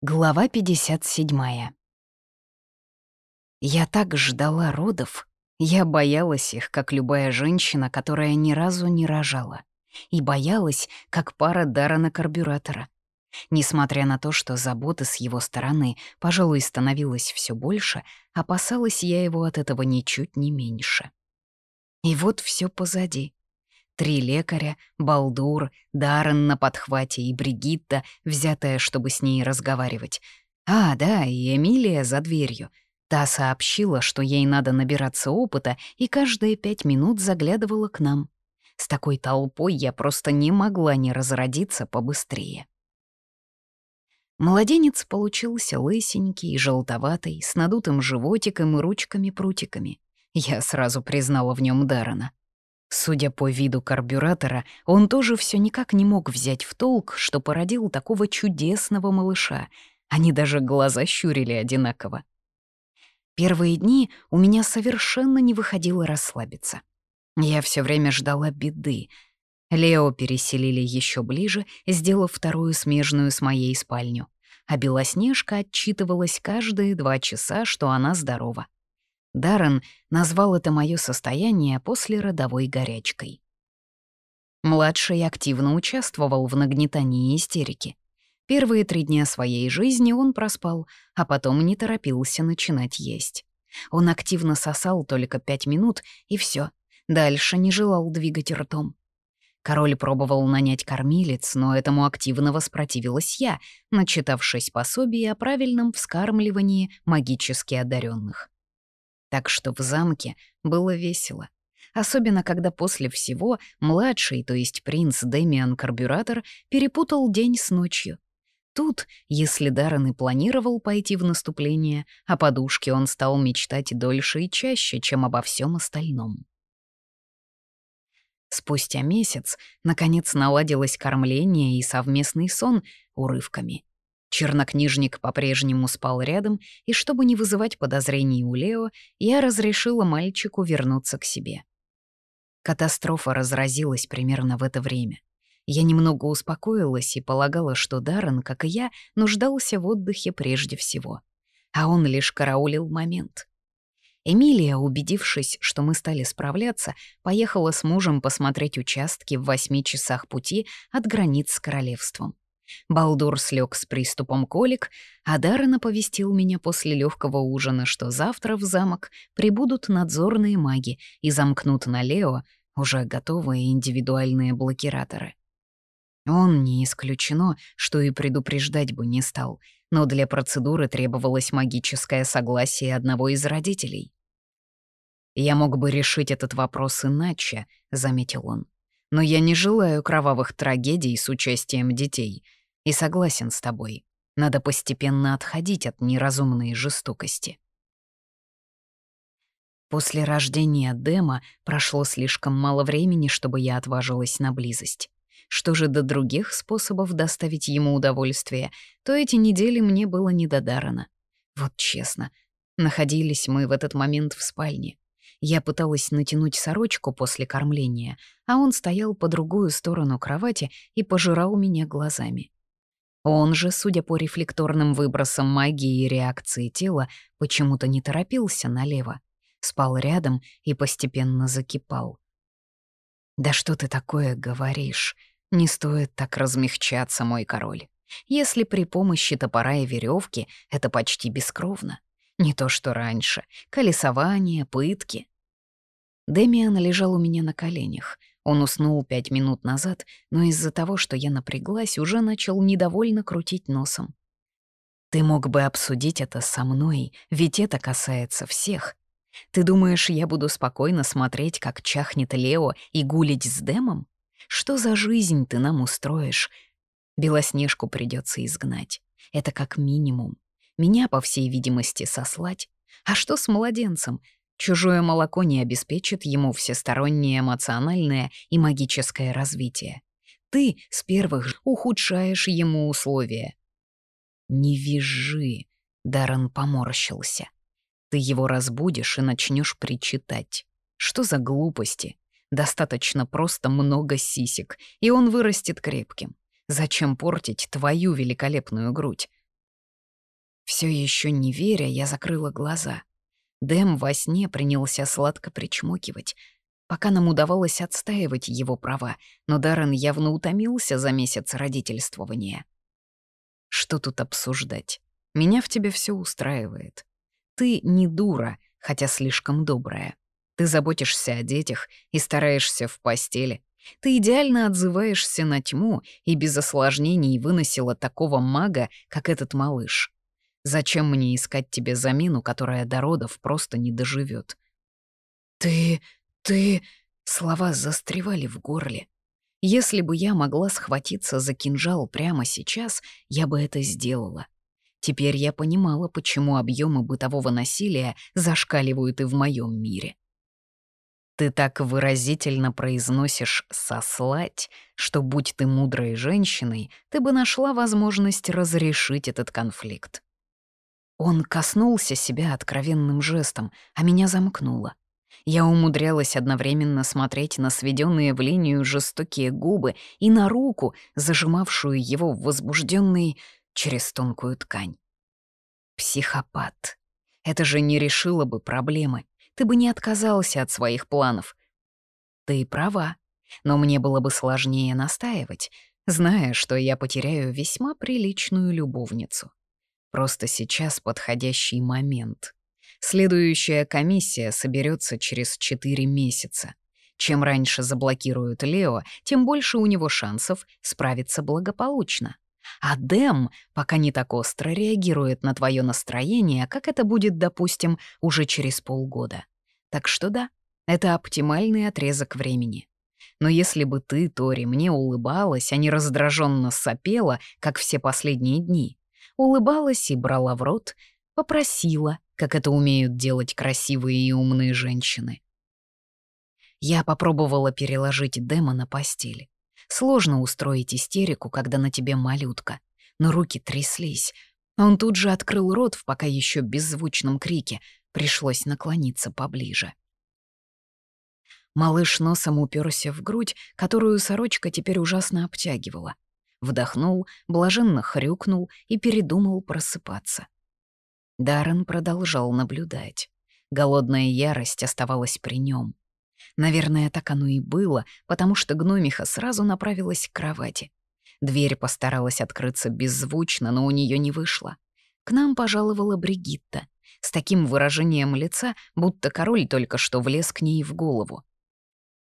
Глава 57. Я так ждала родов. Я боялась их, как любая женщина, которая ни разу не рожала. И боялась, как пара Дарана карбюратора. Несмотря на то, что заботы с его стороны, пожалуй, становилось все больше, опасалась я его от этого ничуть не меньше. И вот все позади. Три лекаря, Балдур, Даррен на подхвате и Бригитта, взятая, чтобы с ней разговаривать. А, да, и Эмилия за дверью. Та сообщила, что ей надо набираться опыта, и каждые пять минут заглядывала к нам. С такой толпой я просто не могла не разродиться побыстрее. Младенец получился лысенький, желтоватый, с надутым животиком и ручками-прутиками. Я сразу признала в нем Дарана. Судя по виду карбюратора, он тоже все никак не мог взять в толк, что породил такого чудесного малыша. Они даже глаза щурили одинаково. Первые дни у меня совершенно не выходило расслабиться. Я все время ждала беды. Лео переселили еще ближе, сделав вторую смежную с моей спальню. А Белоснежка отчитывалась каждые два часа, что она здорова. Даррен назвал это мое состояние после родовой горячкой. Младший активно участвовал в нагнетании истерики. Первые три дня своей жизни он проспал, а потом не торопился начинать есть. Он активно сосал только пять минут, и все. Дальше не желал двигать ртом. Король пробовал нанять кормилец, но этому активно воспротивилась я, начитавшись пособие о правильном вскармливании магически одаренных. Так что в замке было весело. Особенно, когда после всего младший, то есть принц Дэмиан Карбюратор, перепутал день с ночью. Тут, если Даррен и планировал пойти в наступление, о подушке он стал мечтать дольше и чаще, чем обо всем остальном. Спустя месяц, наконец, наладилось кормление и совместный сон урывками. Чернокнижник по-прежнему спал рядом, и чтобы не вызывать подозрений у Лео, я разрешила мальчику вернуться к себе. Катастрофа разразилась примерно в это время. Я немного успокоилась и полагала, что Даррен, как и я, нуждался в отдыхе прежде всего. А он лишь караулил момент. Эмилия, убедившись, что мы стали справляться, поехала с мужем посмотреть участки в восьми часах пути от границ с королевством. Балдур слег с приступом колик, а Даррен оповестил меня после легкого ужина, что завтра в замок прибудут надзорные маги и замкнут на Лео уже готовые индивидуальные блокираторы. Он не исключено, что и предупреждать бы не стал, но для процедуры требовалось магическое согласие одного из родителей. «Я мог бы решить этот вопрос иначе», — заметил он. «Но я не желаю кровавых трагедий с участием детей — и согласен с тобой. Надо постепенно отходить от неразумной жестокости. После рождения Дема прошло слишком мало времени, чтобы я отважилась на близость. Что же до других способов доставить ему удовольствие, то эти недели мне было недодарено. Вот честно, находились мы в этот момент в спальне. Я пыталась натянуть сорочку после кормления, а он стоял по другую сторону кровати и пожирал меня глазами. Он же, судя по рефлекторным выбросам магии и реакции тела, почему-то не торопился налево. Спал рядом и постепенно закипал. «Да что ты такое говоришь? Не стоит так размягчаться, мой король. Если при помощи топора и веревки это почти бескровно. Не то что раньше. Колесование, пытки». Демиан лежал у меня на коленях. Он уснул пять минут назад, но из-за того, что я напряглась, уже начал недовольно крутить носом. «Ты мог бы обсудить это со мной, ведь это касается всех. Ты думаешь, я буду спокойно смотреть, как чахнет Лео и гулить с Дэмом? Что за жизнь ты нам устроишь? Белоснежку придется изгнать. Это как минимум. Меня, по всей видимости, сослать. А что с младенцем? Чужое молоко не обеспечит ему всестороннее эмоциональное и магическое развитие. Ты с первых ухудшаешь ему условия. «Не вижи», — Даррен поморщился. «Ты его разбудишь и начнешь причитать. Что за глупости? Достаточно просто много сисек, и он вырастет крепким. Зачем портить твою великолепную грудь? Все еще не веря, я закрыла глаза. Дэм во сне принялся сладко причмокивать. Пока нам удавалось отстаивать его права, но Даррен явно утомился за месяц родительствования. Что тут обсуждать? Меня в тебе все устраивает. Ты не дура, хотя слишком добрая. Ты заботишься о детях и стараешься в постели. Ты идеально отзываешься на тьму и без осложнений выносила такого мага, как этот малыш. Зачем мне искать тебе замену, которая до родов просто не доживет? «Ты... ты...» Слова застревали в горле. Если бы я могла схватиться за кинжал прямо сейчас, я бы это сделала. Теперь я понимала, почему объемы бытового насилия зашкаливают и в моем мире. Ты так выразительно произносишь «сослать», что, будь ты мудрой женщиной, ты бы нашла возможность разрешить этот конфликт. Он коснулся себя откровенным жестом, а меня замкнуло. Я умудрялась одновременно смотреть на сведенные в линию жестокие губы и на руку, зажимавшую его возбужденный через тонкую ткань. Психопат. Это же не решило бы проблемы ты бы не отказался от своих планов. Ты права, но мне было бы сложнее настаивать, зная, что я потеряю весьма приличную любовницу. Просто сейчас подходящий момент. Следующая комиссия соберется через четыре месяца. Чем раньше заблокируют Лео, тем больше у него шансов справиться благополучно. А Дэм пока не так остро реагирует на твое настроение, как это будет, допустим, уже через полгода. Так что да, это оптимальный отрезок времени. Но если бы ты, Тори, мне улыбалась, а не раздраженно сопела, как все последние дни, улыбалась и брала в рот, попросила, как это умеют делать красивые и умные женщины. Я попробовала переложить Дэма на постель. Сложно устроить истерику, когда на тебе малютка. Но руки тряслись. Он тут же открыл рот в пока еще беззвучном крике. Пришлось наклониться поближе. Малыш носом уперся в грудь, которую сорочка теперь ужасно обтягивала. Вдохнул, блаженно хрюкнул и передумал просыпаться. Даррен продолжал наблюдать. Голодная ярость оставалась при нем. Наверное, так оно и было, потому что гномиха сразу направилась к кровати. Дверь постаралась открыться беззвучно, но у нее не вышло. К нам пожаловала Бригитта, с таким выражением лица, будто король только что влез к ней в голову.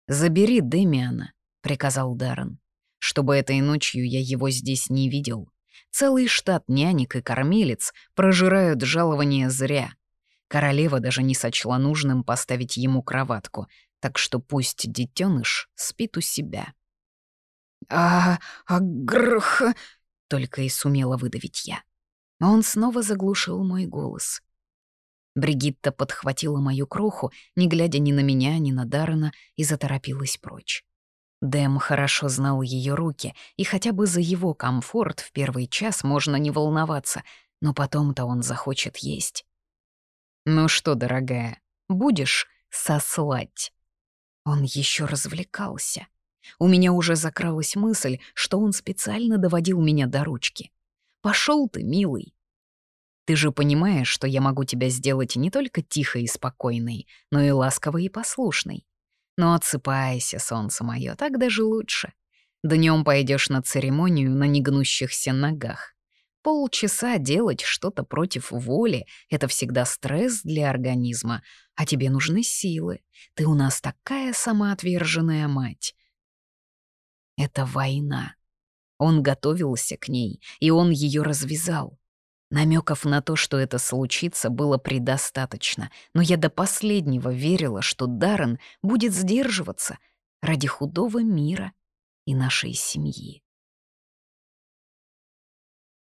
«Забери Демиана», — приказал Даррен, «чтобы этой ночью я его здесь не видел. Целый штат нянек и кормилец прожирают жалование зря. Королева даже не сочла нужным поставить ему кроватку, так что пусть детеныш спит у себя. «А... а грх...» — только и сумела выдавить я. Он снова заглушил мой голос. Бригитта подхватила мою кроху, не глядя ни на меня, ни на Даррена, и заторопилась прочь. Дэм хорошо знал ее руки, и хотя бы за его комфорт в первый час можно не волноваться, но потом-то он захочет есть. «Ну что, дорогая, будешь сослать?» Он еще развлекался. У меня уже закралась мысль, что он специально доводил меня до ручки. Пошел ты, милый. Ты же понимаешь, что я могу тебя сделать не только тихой и спокойной, но и ласковой и послушной. Но отсыпайся, солнце мое, так даже лучше. Днем пойдешь на церемонию на негнущихся ногах. Полчаса делать что-то против воли — это всегда стресс для организма, а тебе нужны силы. Ты у нас такая самоотверженная мать. Это война. Он готовился к ней, и он ее развязал. Намеков на то, что это случится, было предостаточно, но я до последнего верила, что Даррен будет сдерживаться ради худого мира и нашей семьи.